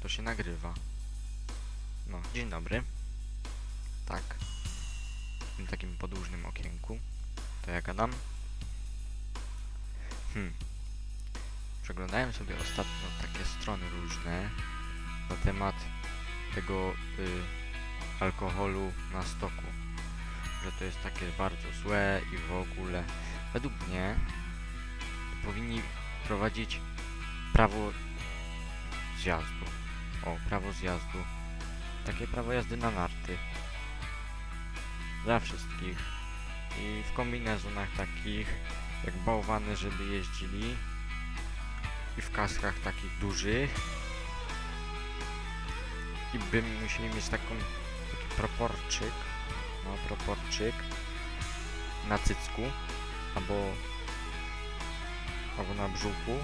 to się nagrywa. No, dzień dobry. Tak. W tym takim podłużnym okienku. To ja gadam. Hmm. Przeglądałem sobie ostatnio takie strony różne na temat tego y, alkoholu na stoku. Że to jest takie bardzo złe i w ogóle. Według mnie powinni prowadzić prawo zjazdu. O, prawo zjazdu. Takie prawo jazdy na narty. Dla wszystkich. I w kombinezonach takich, jak bałwany, żeby jeździli. I w kaskach takich dużych. I by musieli mieć taką, taki proporczyk. No, proporczyk. Na cycku. Albo albo na brzuchu,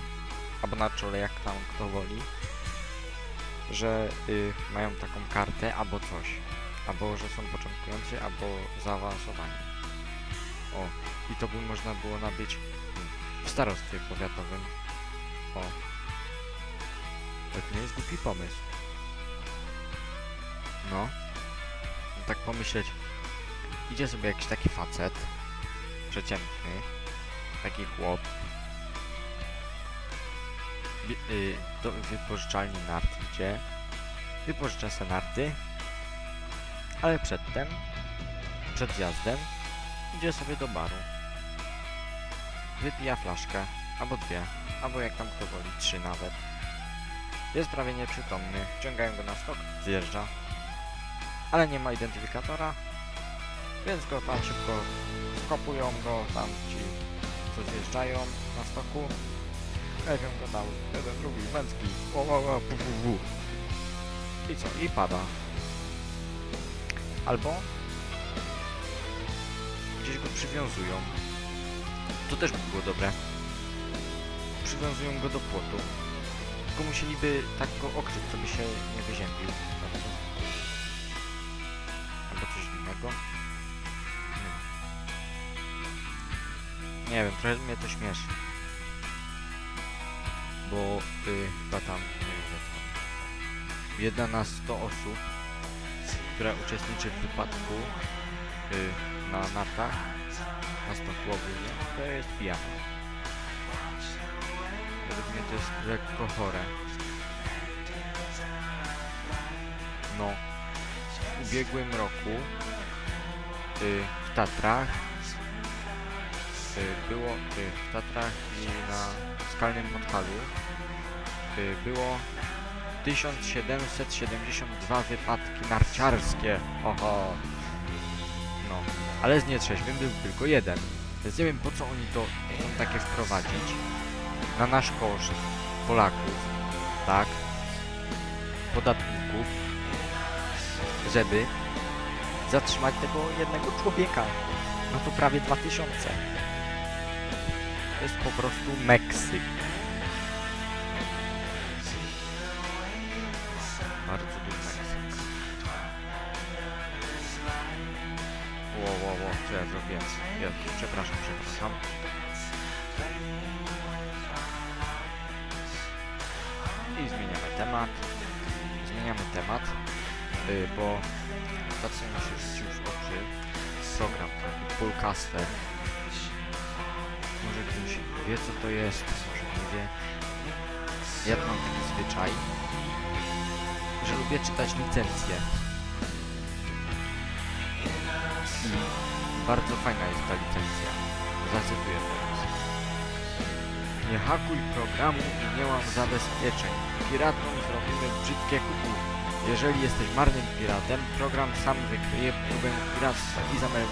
albo na czole, jak tam kto woli, że y, mają taką kartę albo coś, albo że są początkujący, albo zaawansowani. O, i to by można było nabyć w starostwie powiatowym. O, to nie jest głupi pomysł. No, tak pomyśleć, idzie sobie jakiś taki facet, przeciętny, taki chłop, do wypożyczalni nart idzie, wypożycza se narty, ale przedtem, przed zjazdem, idzie sobie do baru. Wypija flaszkę, albo dwie, albo jak tam kto woli, trzy nawet. Jest prawie nieprzytomny, wciągają go na stok, zjeżdża, ale nie ma identyfikatora, więc go tam szybko skopują go, tam ci, co zjeżdżają na stoku, Lewią go dał. Jeden, drugi, męski. O, o, o, pu, pu, pu. I co? I pada. Albo gdzieś go przywiązują. To też by było dobre. Przywiązują go do płotu. Tylko musieliby tak go okryć, żeby się nie wyziębił. Albo coś innego. Nie wiem, trochę mnie to śmieszy bo y, chyba tam nie wiem, tam, jedna na 100 osób, która uczestniczy w wypadku y, na nartach, na stoku ogólnie, to jest pijana. Według mnie to jest lekko chore. No, w ubiegłym roku y, w Tatrach było y, w Tatrach i na skalnym Podhalu y, było 1772 wypadki narciarskie. Oho. No, ale z nietrzeźwym był tylko jeden. Więc nie wiem po co oni to chcą takie wprowadzić na nasz koszt Polaków, tak, podatników, żeby zatrzymać tego jednego człowieka. No to prawie 2000. To jest po prostu Meksyk. Bardzo duży Meksyk. Ło, ło, ło, co ja zrobiłem? Ja, przepraszam, przepraszam. I zmieniamy temat. Zmieniamy temat, y, bo ostatnio mi się rzucił w oczy program taki Fullcaster. Wie co to jest, może nie wie. Ja mam taki zwyczaj, że lubię czytać licencje. I bardzo fajna jest ta licencja. Zacytuję teraz. Nie hakuj programu i nie mam zabezpieczeń. Piratom zrobimy brzydkie kuku. Jeżeli jesteś marnym piratem, program sam wykryje próbę piractwa i, zamel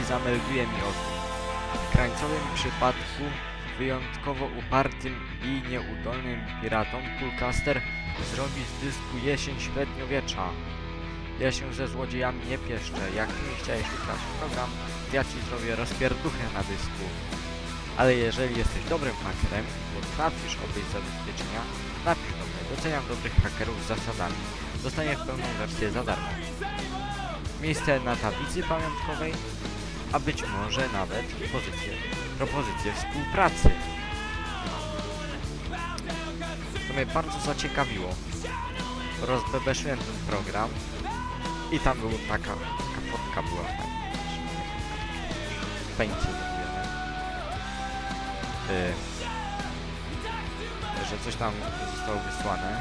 i zamelduje mi o tym. W krańcowym przypadku wyjątkowo upartym i nieudolnym piratom Poolcaster zrobi z dysku jesień średniowiecza. Ja się ze złodziejami nie pieszczę. Jak ty nie chciałeś ukraść program, ja ci zrobię rozpierduchę na dysku. Ale jeżeli jesteś dobrym hakerem potrafisz obejść zabezpieczenia, napisz do mnie. Doceniam dobrych hakerów z zasadami. Dostaniesz pełną wersję za darmo. Miejsce na tablicy pamiątkowej, a być może nawet pozycję, propozycję współpracy. To mnie bardzo zaciekawiło. rozbebeszyłem ten program i tam była taka, taka fotka była w pęcie zrobione. Y, że coś tam zostało wysłane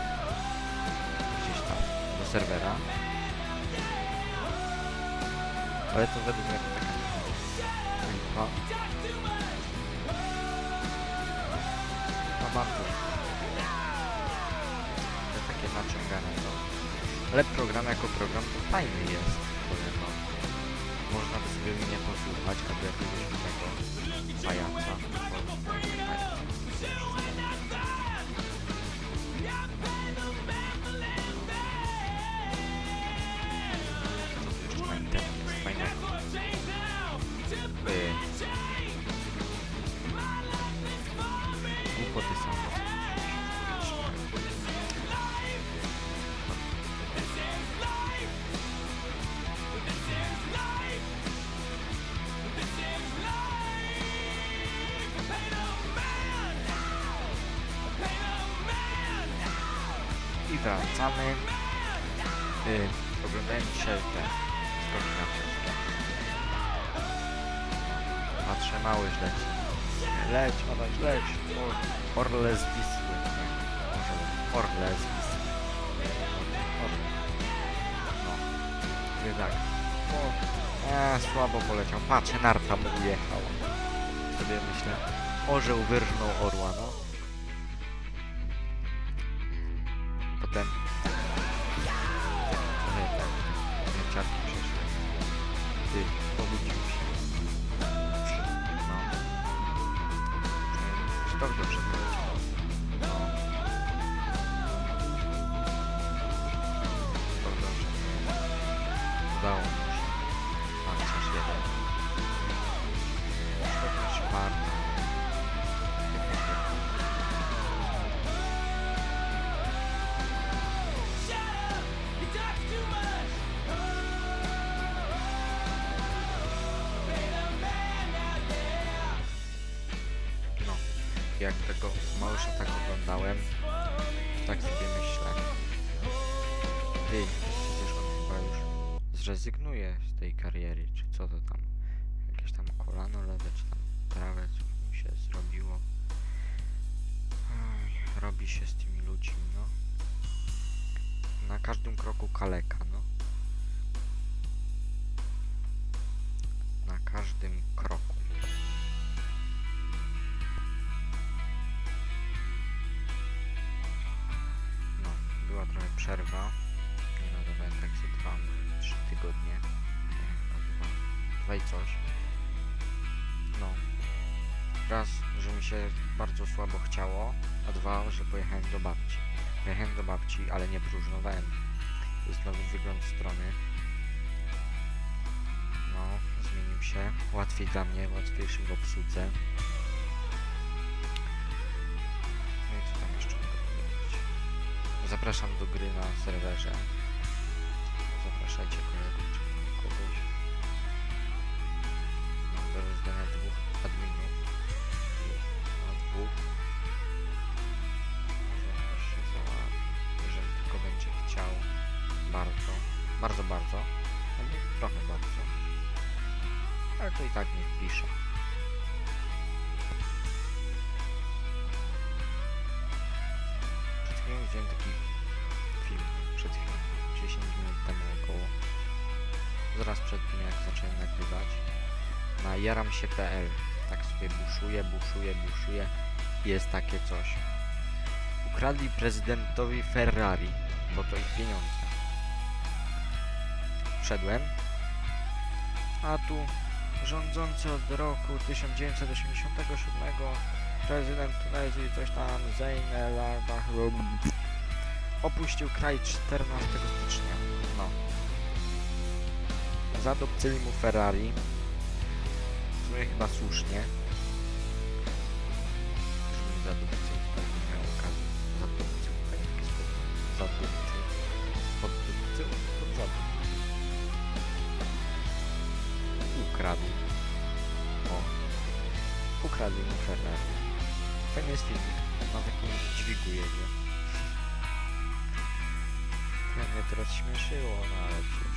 gdzieś tam do serwera. Ale to według mnie Ale program jako program to fajny jest. Powiem wam. Można by sobie mnie posłuchać albo jakiegoś innego pajaca. bo- I wracamy. Y, oglądałem dzisiaj te stroki narciarskie. Patrzę, mały leć. Leć, Adaś, leć. Or, orle z Wisły. Może Orle z Wisły. Orle. No. Tak. O, e, słabo poleciał. Patrzę, narta mu ujechała. Sobie myślę, orzeł wyrżnął orła, no. это в душе. Jak tego Małysza tak oglądałem, tak sobie myślę. Ty, przecież on chyba już zrezygnuje z tej kariery, czy co to tam? Jakieś tam kolano lewe, czy tam prawe, co mu się zrobiło. Robi się z tymi ludźmi, no. Na każdym kroku kaleka, przerwa. Nie nadawałem tak się dwa, trzy tygodnie. A dwa, i coś. No. Raz, że mi się bardzo słabo chciało, a dwa, że pojechałem do babci. Pojechałem do babci, ale nie próżnowałem. Jest nowy wygląd strony. No, zmienił się. Łatwiej dla mnie, łatwiejszy w obsłudze. Zapraszam do gry na serwerze. Zapraszajcie kolegów czy kogoś. Mam do rozdania dwóch adminów. No, dwóch. Jeżeli tylko będzie chciał. Bardzo. Bardzo, bardzo. Albo trochę bardzo. Ale to i tak niech pisze. Widziałem taki film, przed chwilą, 10 minut temu około, zaraz przed tym jak zacząłem nagrywać, na jaramsie.pl, tak sobie buszuje, buszuje, buszuje, jest takie coś. Ukradli prezydentowi Ferrari, bo to ich pieniądze. Wszedłem, a tu rządzący od roku 1987 prezydent Tunezji coś tam Zeyn El Abdallah opuścił kraj 14 stycznia. No. Zadopcyli mu Ferrari. W sumie chyba słusznie. Żeby zadopcył, tak nie miał okazji. Zadopcył, tak. Ukradli mu Ferrari. Fajny jest filmik. Na takim dźwigu jedzie. mnie to rozśmieszyło, no ale cóż.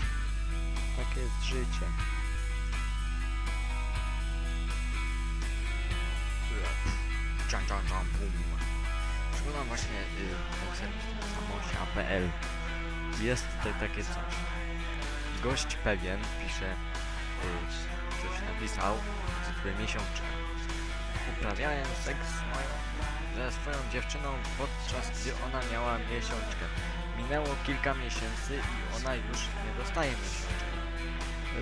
Takie jest życie. Dżan, dżan, dżan, bum. Przyglądam właśnie y, samosia.pl. Jest tutaj takie coś. Gość pewien pisze, y, coś napisał, cytuję miesiączkę. Uprawiałem seks moją, ze swoją dziewczyną podczas gdy ona miała miesiączkę. Minęło kilka miesięcy i ona już nie dostaje miesiączki.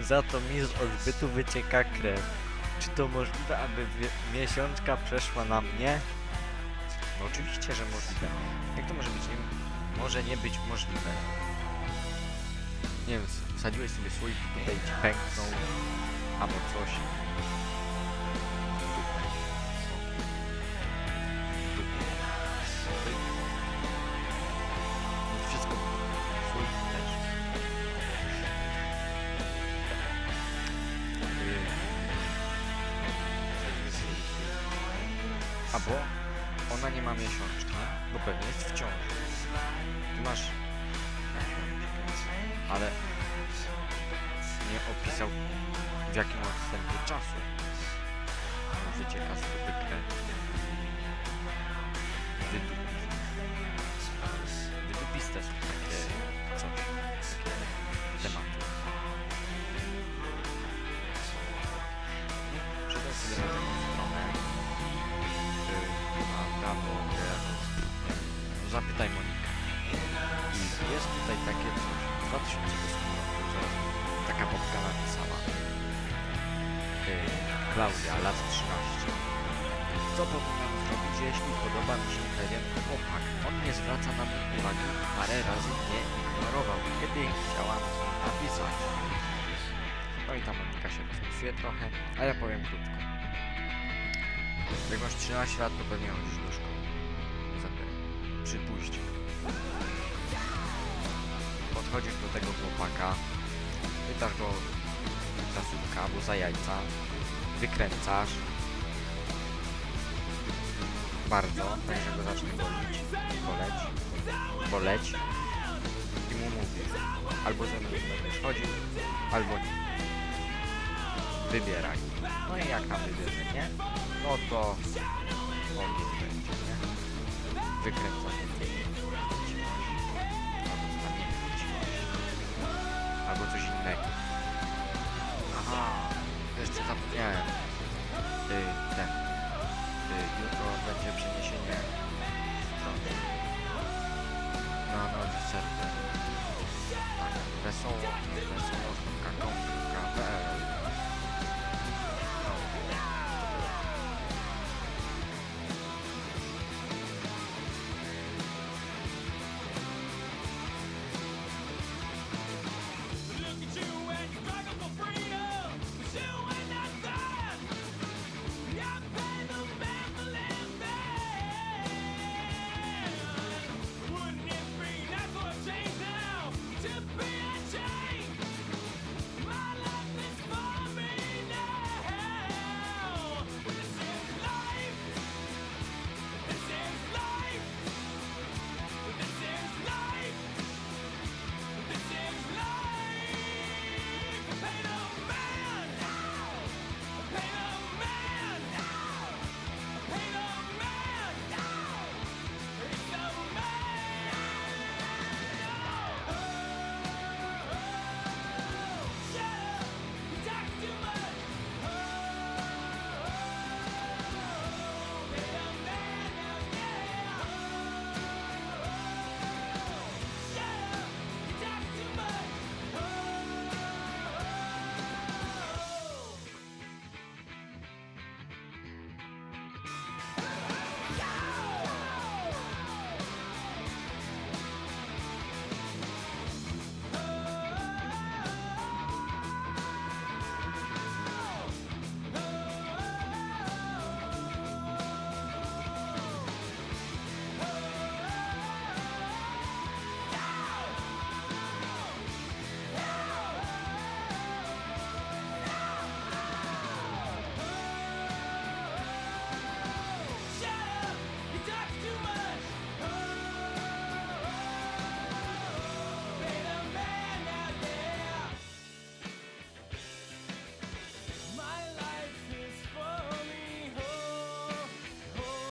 Za to mi z odbytu wycieka krew. Czy to możliwe, aby miesiączka przeszła na mnie? No oczywiście, że możliwe. Jak to może być nie, może nie być możliwe? Nie wiem, wsadziłeś sobie i tutaj ci pęknął albo coś. Ale nie opisał w jakim odstępie czasu wycieka z. Wydupi. Wydupiste są takie coś, takie tematy. Na taką stronę y, na prawo, wiem, zapytaj Monikę. I jest tutaj takie 2008 roku, zaraz taka babka napisała. Klaudia, lat 13. Co powinnam zrobić, jeśli podoba mi się pewien chłopak? On nie zwraca na mnie uwagi, parę razy mnie ignorował, kiedy chciałam napisać. No i ta Monika się rozpisuje trochę, a ja powiem krótko. Jak masz 13 lat, to pewnie chodzisz do szkoły. Zapewne. Przypuśćmy. Podchodzisz do tego chłopaka, pytasz go za słupka albo za jajca, wykręcasz bardzo, tak że go zacznie bolić, boleć, boleć i mu mówisz, albo ze mną będziesz chodził, albo nie. Wybieraj. No i jak tam wybierze, nie? No to on będzie, nie? Wykręca